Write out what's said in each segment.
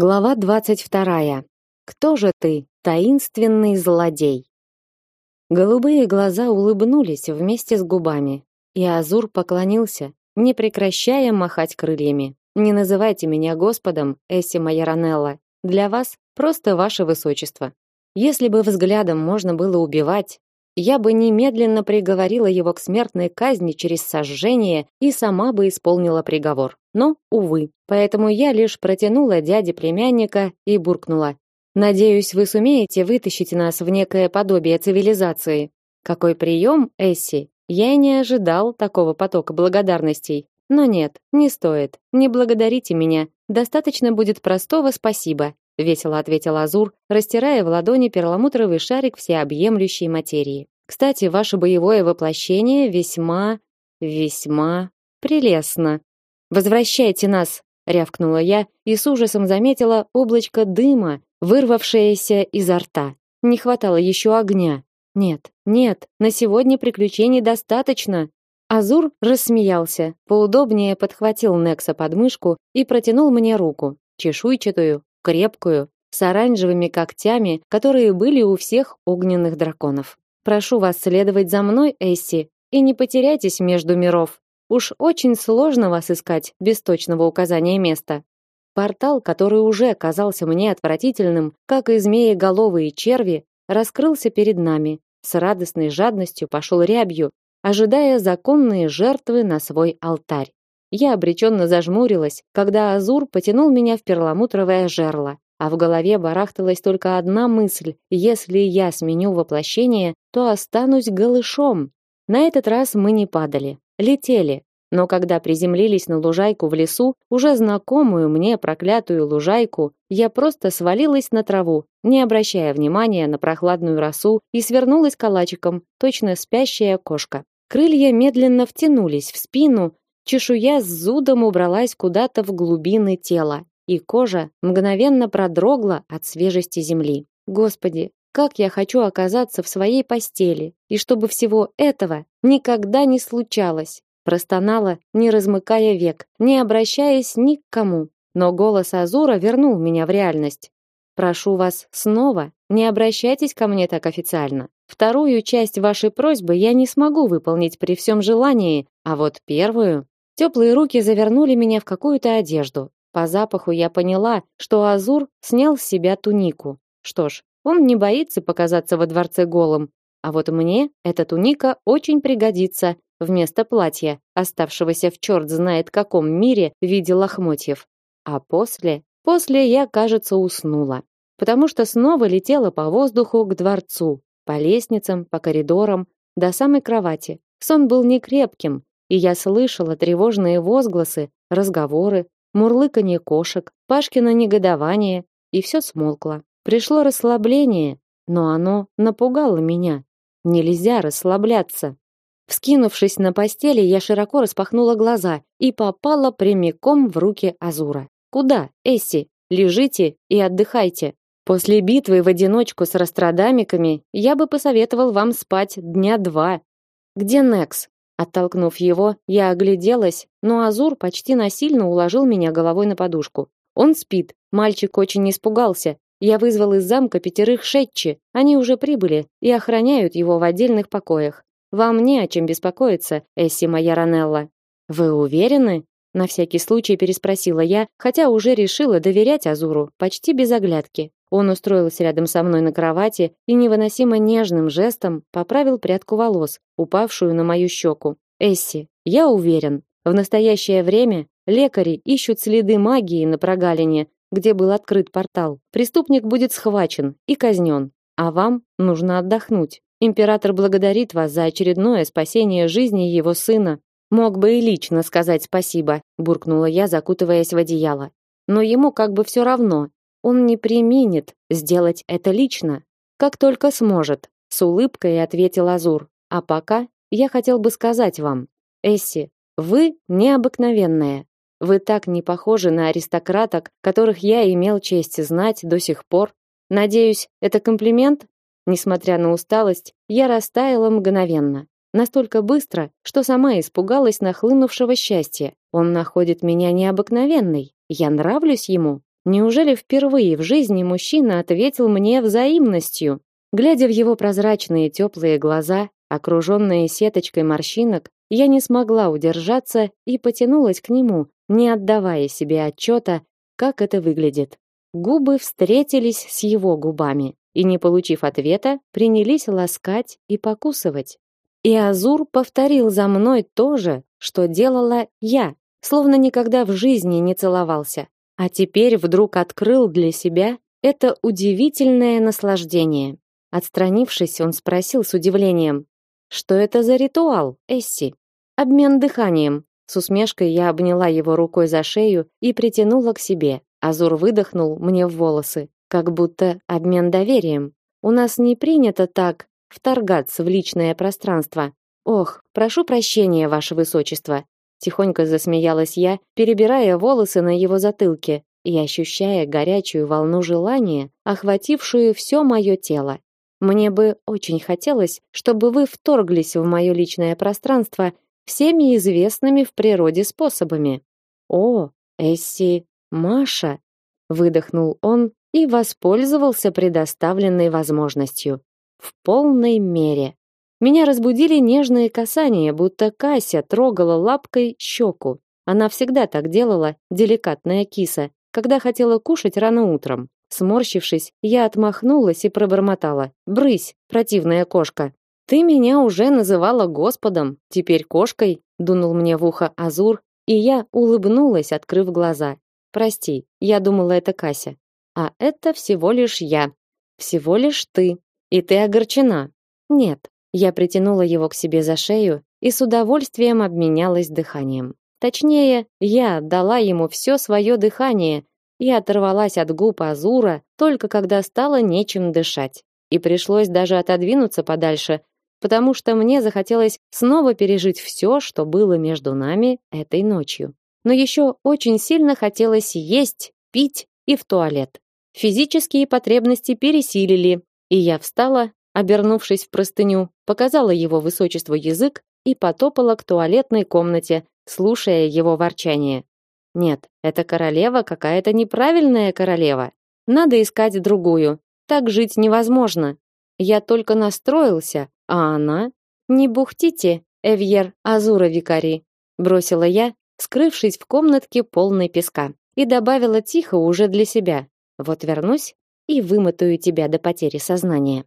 Глава двадцать вторая. Кто же ты, таинственный злодей? Голубые глаза улыбнулись вместе с губами, и Азур поклонился, не прекращая махать крыльями. Не называйте меня Господом, Эсси Майоранелла. Для вас просто ваше высочество. Если бы взглядом можно было убивать, я бы немедленно приговорила его к смертной казни через сожжение и сама бы исполнила приговор. Но, увы, поэтому я лишь протянула дяде племянника и буркнула. «Надеюсь, вы сумеете вытащить нас в некое подобие цивилизации». Какой прием, Эсси? Я не ожидал такого потока благодарностей. Но нет, не стоит. Не благодарите меня. Достаточно будет простого спасибо весело ответил Азур, растирая в ладони перламутровый шарик всеобъемлющей материи. Кстати, ваше боевое воплощение весьма весьма прелестно. Возвращайте нас, рявкнула я и с ужасом заметила облачко дыма, вырвавшееся изо рта. Не хватало еще огня. Нет, нет, на сегодня приключений достаточно. Азур рассмеялся, поудобнее подхватил Некса под мышку и протянул мне руку, чешуйчатую, крепкую, с оранжевыми когтями, которые были у всех огненных драконов. Прошу вас следовать за мной, Эсси, и не потеряйтесь между миров. Уж очень сложно вас искать без точного указания места. Портал, который уже казался мне отвратительным, как и змеи-головые черви, раскрылся перед нами. С радостной жадностью пошел рябью, ожидая законные жертвы на свой алтарь. Я обреченно зажмурилась, когда Азур потянул меня в перламутровое жерло, а в голове барахталась только одна мысль: если я сменю воплощение, то останусь голышом. На этот раз мы не падали, летели. Но когда приземлились на лужайку в лесу, уже знакомую мне проклятую лужайку, я просто свалилась на траву, не обращая внимания на прохладную росу, и свернулась калачиком, точно спящая кошка. Крылья медленно втянулись в спину, Чешуя с зудом убралась куда-то в глубины тела, и кожа мгновенно продрогла от свежести земли. Господи, как я хочу оказаться в своей постели, и чтобы всего этого никогда не случалось. Простонала, не размыкая век, не обращаясь ни к кому. Но голос Азура вернул меня в реальность. Прошу вас снова, не обращайтесь ко мне так официально. Вторую часть вашей просьбы я не смогу выполнить при всем желании, а вот первую Теплые руки завернули меня в какую-то одежду. По запаху я поняла, что Азур снял с себя тунику. Что ж, он не боится показаться во дворце голым, а вот мне эта туника очень пригодится вместо платья, оставшегося в черт знает каком мире в виде лохмотьев. А после, после я, кажется, уснула, потому что снова летела по воздуху к дворцу, по лестницам, по коридорам, до самой кровати. Сон был не крепким, и я слышала тревожные возгласы, разговоры, мурлыканье кошек, Пашкино негодование, и все смолкло. Пришло расслабление, но оно напугало меня. Нельзя расслабляться. Вскинувшись на постели, я широко распахнула глаза и попала прямиком в руки Азура. Куда, Эсси? Лежите и отдыхайте. После битвы в одиночку с растрадамиками я бы посоветовал вам спать дня два. Где Некс? Оттолкнув его, я огляделась, но Азур почти насильно уложил меня головой на подушку. Он спит. Мальчик очень испугался. Я вызвал из замка пятерых шетчи. Они уже прибыли и охраняют его в отдельных покоях. Вам не о чем беспокоиться, Эсси моя Ранелла. Вы уверены? На всякий случай переспросила я, хотя уже решила доверять Азуру, почти без оглядки. Он устроился рядом со мной на кровати и невыносимо нежным жестом поправил прядку волос, упавшую на мою щеку. Эсси, я уверен, в настоящее время лекари ищут следы магии на прогалине, где был открыт портал. Преступник будет схвачен и казнен, а вам нужно отдохнуть. Император благодарит вас за очередное спасение жизни его сына. Мог бы и лично сказать спасибо, буркнула я, закутываясь в одеяло. Но ему как бы все равно, он не применит сделать это лично, как только сможет, с улыбкой ответил Азур. А пока я хотел бы сказать вам, Эсси, вы необыкновенная. Вы так не похожи на аристократок, которых я имел честь знать до сих пор. Надеюсь, это комплимент? Несмотря на усталость, я растаяла мгновенно, настолько быстро, что сама испугалась нахлынувшего счастья. Он находит меня необыкновенной. Я нравлюсь ему. Неужели впервые в жизни мужчина ответил мне взаимностью? Глядя в его прозрачные теплые глаза, окруженные сеточкой морщинок, я не смогла удержаться и потянулась к нему, не отдавая себе отчета, как это выглядит. Губы встретились с его губами и, не получив ответа, принялись ласкать и покусывать. И Азур повторил за мной то же, что делала я, словно никогда в жизни не целовался, а теперь вдруг открыл для себя это удивительное наслаждение. Отстранившись, он спросил с удивлением: "Что это за ритуал, Эсси?" "Обмен дыханием". С усмешкой я обняла его рукой за шею и притянула к себе. Азур выдохнул мне в волосы, как будто обмен доверием. У нас не принято так вторгаться в личное пространство. Ох, прошу прощения, ваше высочество. Тихонько засмеялась я, перебирая волосы на его затылке и ощущая горячую волну желания, охватившую все мое тело. Мне бы очень хотелось, чтобы вы вторглись в мое личное пространство всеми известными в природе способами. О, Эсси, Маша, выдохнул он и воспользовался предоставленной возможностью в полной мере. Меня разбудили нежные касания, будто Кася трогала лапкой щеку. Она всегда так делала, деликатная киса, когда хотела кушать рано утром. Сморщившись, я отмахнулась и пробормотала: "Брысь, противная кошка. Ты меня уже называла господом, теперь кошкой", дунул мне в ухо Азур, и я улыбнулась, открыв глаза. "Прости, я думала это Кася. А это всего лишь я. Всего лишь ты. И ты огорчена". "Нет". Я притянула его к себе за шею и с удовольствием обменялась дыханием. Точнее, я отдала ему все свое дыхание, и оторвалась от губ Азура только когда стало нечем дышать. И пришлось даже отодвинуться подальше, потому что мне захотелось снова пережить все, что было между нами этой ночью. Но еще очень сильно хотелось есть, пить и в туалет. Физические потребности пересилили, и я встала, обернувшись в простыню, показала его высочеству язык и потопала к туалетной комнате, слушая его ворчание. Нет, эта королева какая-то неправильная королева. Надо искать другую. Так жить невозможно. Я только настроился, а она не бухтите, Эвьер Азура Викари, бросила я, скрывшись в комнатке полной песка, и добавила тихо уже для себя: вот вернусь и вымотаю тебя до потери сознания.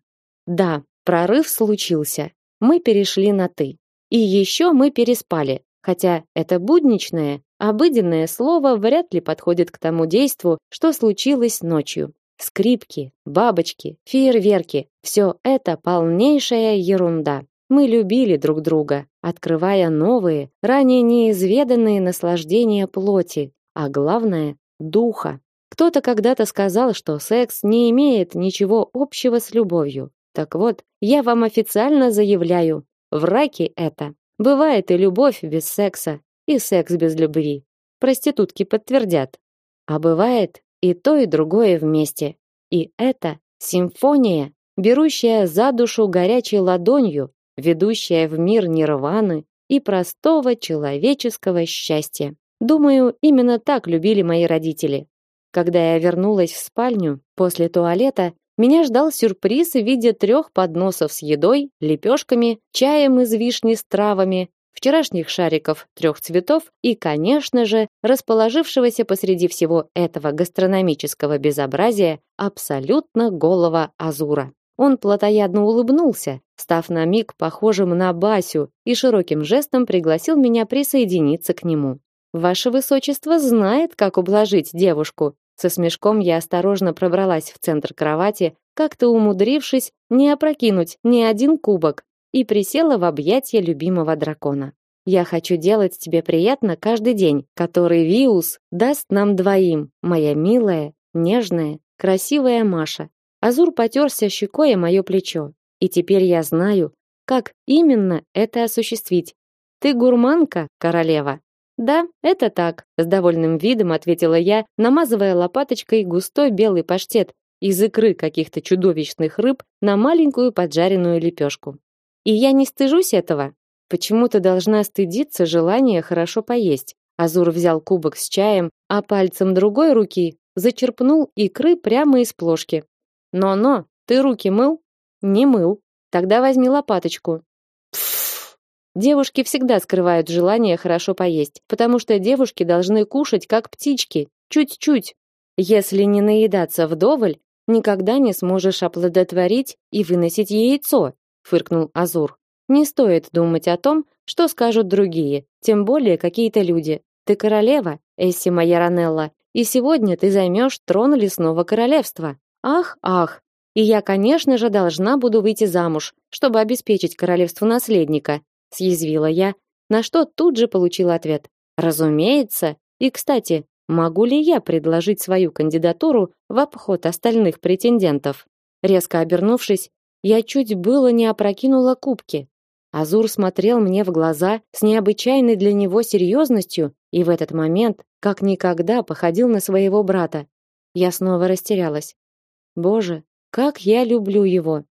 Да, прорыв случился. Мы перешли на ты. И еще мы переспали, хотя это будничное, Обыденное слово вряд ли подходит к тому действу, что случилось ночью. Скрипки, бабочки, фейерверки все это полнейшая ерунда. Мы любили друг друга, открывая новые, ранее неизведанные наслаждения плоти, а главное духа. Кто-то когда-то сказал, что секс не имеет ничего общего с любовью. Так вот, я вам официально заявляю, в раке это. Бывает и любовь без секса, и секс без любви. Проститутки подтвердят. А бывает и то, и другое вместе. И это симфония, берущая за душу горячей ладонью, ведущая в мир нирваны и простого человеческого счастья. Думаю, именно так любили мои родители. Когда я вернулась в спальню после туалета, меня ждал сюрприз в виде трех подносов с едой, лепешками, чаем из вишни с травами, вчерашних шариков трех цветов и, конечно же, расположившегося посреди всего этого гастрономического безобразия абсолютно голого Азура. Он плотоядно улыбнулся, став на миг похожим на Басю, и широким жестом пригласил меня присоединиться к нему. Ваше высочество знает, как ублажить девушку. Со смешком я осторожно пробралась в центр кровати, как-то умудрившись не опрокинуть ни один кубок, и присела в объятия любимого дракона. Я хочу делать тебе приятно каждый день, который Виус даст нам двоим, моя милая, нежная, красивая Маша. Азур потерся щекой о мое плечо, и теперь я знаю, как именно это осуществить. Ты гурманка, королева. Да, это так, с довольным видом ответила я, намазывая лопаточкой густой белый паштет из икры каких-то чудовищных рыб на маленькую поджаренную лепешку. И я не стыжусь этого. Почему ты должна стыдиться желания хорошо поесть? Азур взял кубок с чаем, а пальцем другой руки зачерпнул икры прямо из плошки. Но-но, ты руки мыл? Не мыл. Тогда возьми лопаточку. Пф. Девушки всегда скрывают желание хорошо поесть, потому что девушки должны кушать как птички, чуть-чуть. Если не наедаться вдоволь, никогда не сможешь оплодотворить и выносить яйцо, фыркнул Азур. Не стоит думать о том, что скажут другие, тем более какие-то люди. Ты королева, Эсси Майоранелла, и сегодня ты займешь трон лесного королевства. Ах, ах. И я, конечно же, должна буду выйти замуж, чтобы обеспечить королевству наследника, съязвила я, на что тут же получила ответ. Разумеется. И, кстати, могу ли я предложить свою кандидатуру в обход остальных претендентов? Резко обернувшись, я чуть было не опрокинула кубки. Азур смотрел мне в глаза с необычайной для него серьезностью и в этот момент как никогда походил на своего брата. Я снова растерялась. Боже, как я люблю его.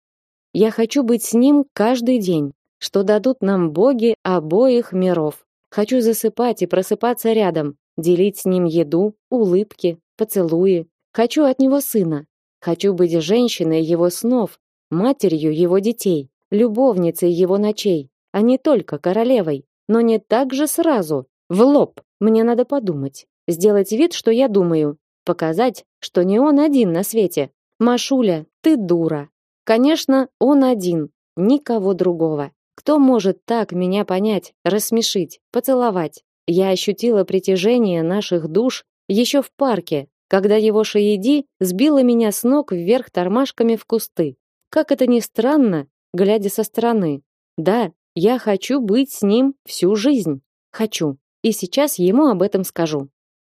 Я хочу быть с ним каждый день, что дадут нам боги обоих миров. Хочу засыпать и просыпаться рядом, делить с ним еду, улыбки, поцелуи. Хочу от него сына. Хочу быть женщиной его снов, матерью его детей, любовницей его ночей, а не только королевой, но не так же сразу, в лоб. Мне надо подумать, сделать вид, что я думаю, показать, что не он один на свете. Машуля, ты дура. Конечно, он один, никого другого. Кто может так меня понять, рассмешить, поцеловать? Я ощутила притяжение наших душ еще в парке, когда его шаеди сбила меня с ног вверх тормашками в кусты. Как это ни странно, глядя со стороны. Да, я хочу быть с ним всю жизнь. Хочу и сейчас ему об этом скажу.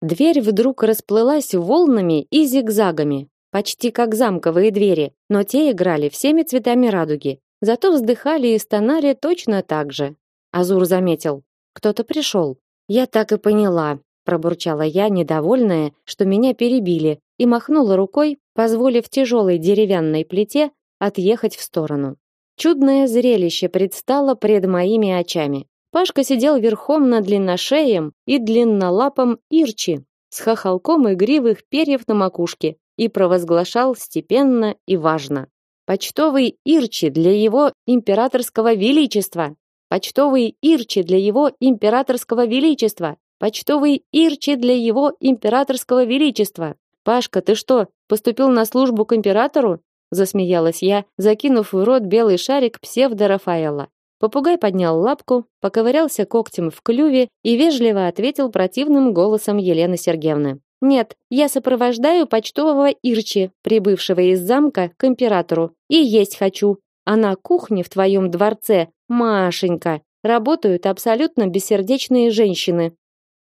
Дверь вдруг расплылась волнами и зигзагами, почти как замковые двери, но те играли всеми цветами радуги. Зато вздыхали и стонали точно так же. Азур заметил: кто-то пришел. Я так и поняла, пробурчала я, недовольная, что меня перебили, и махнула рукой, позволив тяжелой деревянной плите отъехать в сторону. Чудное зрелище предстало пред моими очами. Пашка сидел верхом на длинношеем и длиннолапом Ирчи с хохолком игривых перьев на макушке и провозглашал степенно и важно. Почтовый Ирчи для его императорского величества! Почтовый Ирчи для его императорского величества! Почтовый Ирчи для его императорского величества! Пашка, ты что, поступил на службу к императору? Засмеялась я, закинув в рот белый шарик псевдо-Рафаэла. Попугай поднял лапку, поковырялся когтем в клюве и вежливо ответил противным голосом Елены Сергеевны. Нет, я сопровождаю почтового Ирчи, прибывшего из замка к императору, и есть хочу. А на кухне в твоем дворце, Машенька, работают абсолютно бессердечные женщины.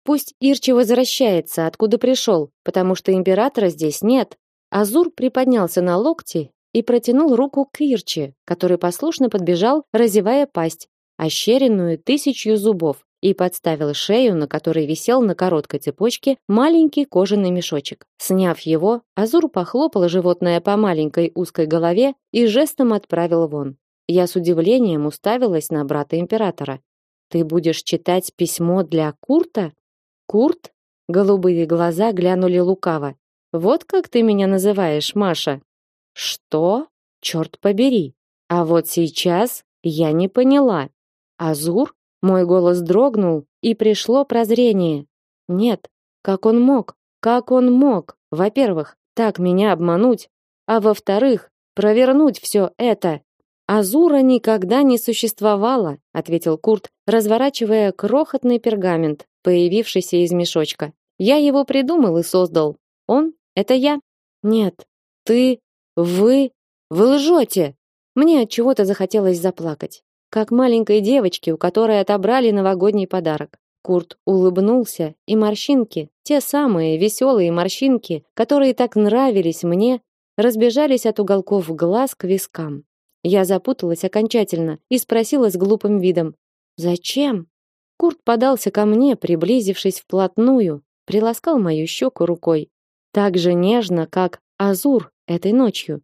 Пусть Ирчи возвращается, откуда пришел, потому что императора здесь нет. Азур приподнялся на локти и протянул руку к Ирчи, который послушно подбежал, разевая пасть, ощеренную тысячью зубов, и подставил шею, на которой висел на короткой цепочке маленький кожаный мешочек. Сняв его, Азур похлопал животное по маленькой узкой голове и жестом отправил вон. Я с удивлением уставилась на брата императора. Ты будешь читать письмо для Курта? Курт? Голубые глаза глянули лукаво. Вот как ты меня называешь, Маша? Что? Черт побери. А вот сейчас я не поняла. Азур? Мой голос дрогнул, и пришло прозрение. Нет, как он мог? Как он мог? Во-первых, так меня обмануть, а во-вторых, провернуть все это. Азура никогда не существовало, ответил Курт, разворачивая крохотный пергамент, появившийся из мешочка. Я его придумал и создал. Он это я. Нет, ты вы вы лжете. Мне от чего-то захотелось заплакать, как маленькой девочке, у которой отобрали новогодний подарок. Курт улыбнулся, и морщинки, те самые веселые морщинки, которые так нравились мне, разбежались от уголков глаз к вискам. Я запуталась окончательно и спросила с глупым видом: "Зачем?" Курт подался ко мне, приблизившись вплотную, приласкал мою щеку рукой, так же нежно, как Азур этой ночью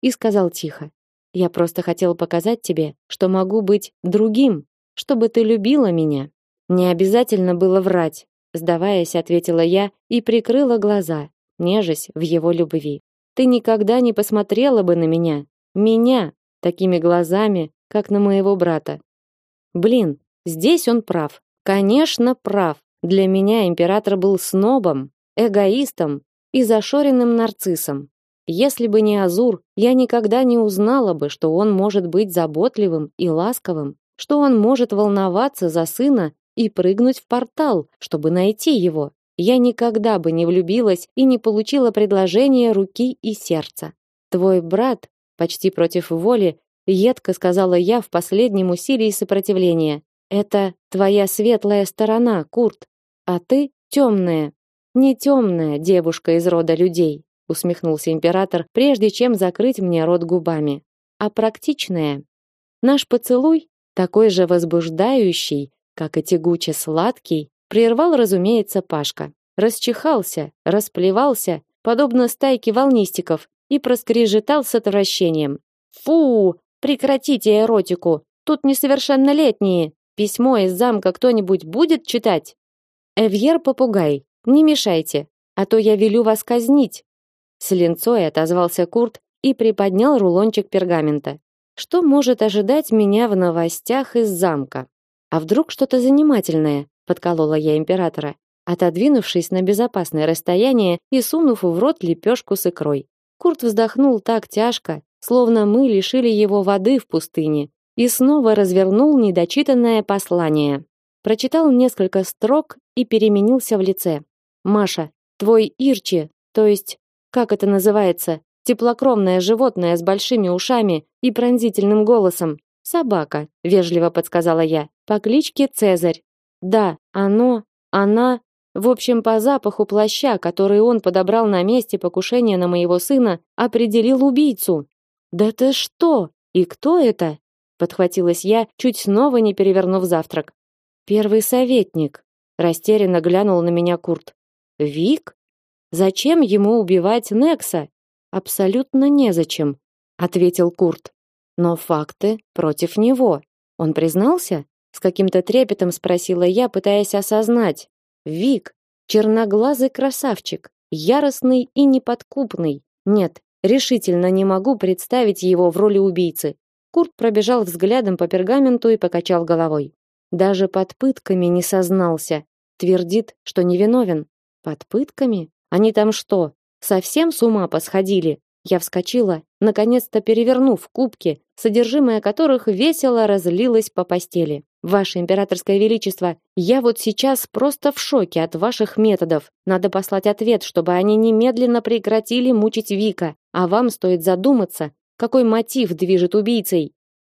и сказал тихо: "Я просто хотел показать тебе, что могу быть другим, чтобы ты любила меня. Не обязательно было врать", сдаваясь, ответила я и прикрыла глаза. нежась в его любви. Ты никогда не посмотрела бы на меня, меня, такими глазами, как на моего брата. Блин, здесь он прав. Конечно, прав. Для меня император был снобом, эгоистом и зашоренным нарциссом. Если бы не Азур, я никогда не узнала бы, что он может быть заботливым и ласковым, что он может волноваться за сына и прыгнуть в портал, чтобы найти его. Я никогда бы не влюбилась и не получила предложение руки и сердца. Твой брат, почти против воли, едко сказала я в последнем усилии сопротивления. Это твоя светлая сторона, Курт, а ты темная. Не темная девушка из рода людей, усмехнулся император, прежде чем закрыть мне рот губами, а практичная. Наш поцелуй, такой же возбуждающий, как и тягуче сладкий, прервал, разумеется, Пашка. Расчихался, расплевался, подобно стайке волнистиков, и проскрежетал с отвращением. «Фу! Прекратите эротику! Тут несовершеннолетние! Письмо из замка кто-нибудь будет читать?» «Эвьер-попугай, не мешайте, а то я велю вас казнить!» С линцой отозвался Курт и приподнял рулончик пергамента. «Что может ожидать меня в новостях из замка? А вдруг что-то занимательное?» подколола я императора, отодвинувшись на безопасное расстояние и сунув в рот лепешку с икрой. Курт вздохнул так тяжко, словно мы лишили его воды в пустыне, и снова развернул недочитанное послание. Прочитал несколько строк и переменился в лице. Маша, твой Ирчи, то есть, как это называется, теплокровное животное с большими ушами и пронзительным голосом. Собака, вежливо подсказала я, по кличке Цезарь. Да, оно, она, в общем, по запаху плаща, который он подобрал на месте покушения на моего сына, определил убийцу. Да ты что? И кто это? подхватилась я, чуть снова не перевернув завтрак. Первый советник. Растерянно глянул на меня Курт. Вик? Зачем ему убивать Некса? Абсолютно незачем, ответил Курт. Но факты против него. Он признался? С каким-то трепетом спросила я, пытаясь осознать. Вик, черноглазый красавчик, яростный и неподкупный. Нет, решительно не могу представить его в роли убийцы. Курт пробежал взглядом по пергаменту и покачал головой. Даже под пытками не сознался. Твердит, что невиновен. Под пытками? Они там что, совсем с ума посходили? Я вскочила, наконец-то перевернув кубки, содержимое которых весело разлилось по постели. Ваше императорское величество, я вот сейчас просто в шоке от ваших методов. Надо послать ответ, чтобы они немедленно прекратили мучить Вика. А вам стоит задуматься, какой мотив движет убийцей.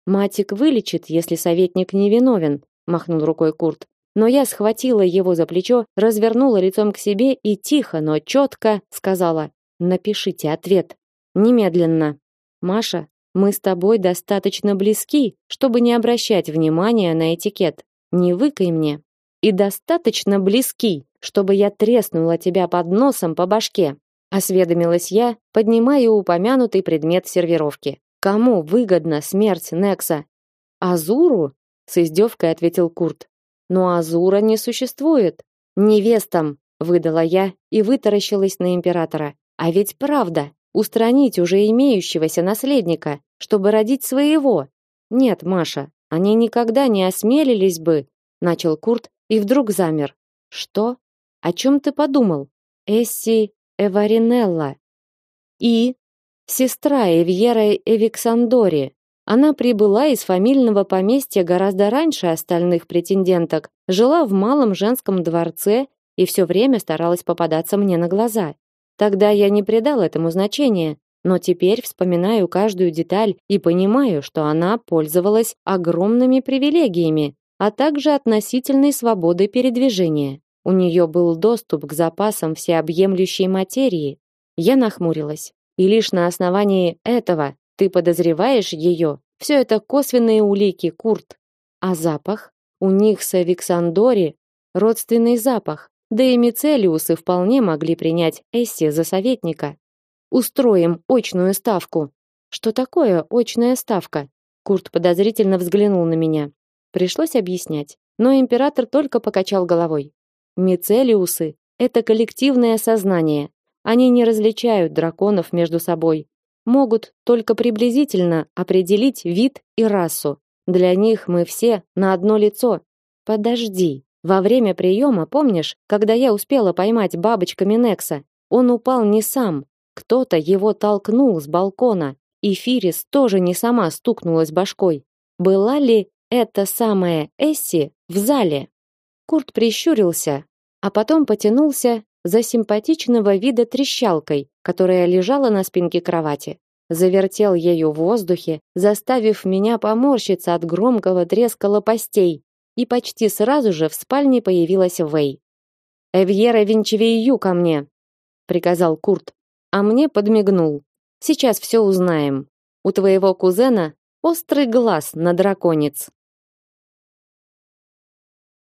Матик вылечит, если советник не виновен, махнул рукой Курт. Но я схватила его за плечо, развернула лицом к себе и тихо, но четко сказала: "Напишите ответ немедленно". Маша, мы с тобой достаточно близки, чтобы не обращать внимания на этикет. Не выкай мне. И достаточно близки, чтобы я треснула тебя под носом по башке. Осведомилась я, поднимая упомянутый предмет сервировки. Кому выгодна смерть Некса? Азуру? С издевкой ответил Курт. Но Азура не существует. Невестам, выдала я и вытаращилась на императора. А ведь правда, устранить уже имеющегося наследника, чтобы родить своего. Нет, Маша, они никогда не осмелились бы, начал Курт и вдруг замер. Что? О чем ты подумал? Эсси Эваринелла. И сестра Эвьера Эвиксандори. Она прибыла из фамильного поместья гораздо раньше остальных претенденток, жила в малом женском дворце и все время старалась попадаться мне на глаза. Тогда я не придал этому значения, но теперь вспоминаю каждую деталь и понимаю, что она пользовалась огромными привилегиями, а также относительной свободой передвижения. У нее был доступ к запасам всеобъемлющей материи. Я нахмурилась. И лишь на основании этого ты подозреваешь ее. Все это косвенные улики, Курт. А запах? У них с Авиксандори родственный запах. Да и мицелиусы вполне могли принять Эсси за советника. Устроим очную ставку. Что такое очная ставка? Курт подозрительно взглянул на меня. Пришлось объяснять, но император только покачал головой. Мицелиусы это коллективное сознание. Они не различают драконов между собой, могут только приблизительно определить вид и расу. Для них мы все на одно лицо. Подожди. Во время приема, помнишь, когда я успела поймать бабочками Некса, он упал не сам. Кто-то его толкнул с балкона, и Фирис тоже не сама стукнулась башкой. Была ли это самая Эсси в зале? Курт прищурился, а потом потянулся за симпатичного вида трещалкой, которая лежала на спинке кровати. Завертел ею в воздухе, заставив меня поморщиться от громкого треска лопастей, и почти сразу же в спальне появилась Вэй. «Эвьера Винчевею ко мне!» — приказал Курт, а мне подмигнул. «Сейчас все узнаем. У твоего кузена острый глаз на драконец».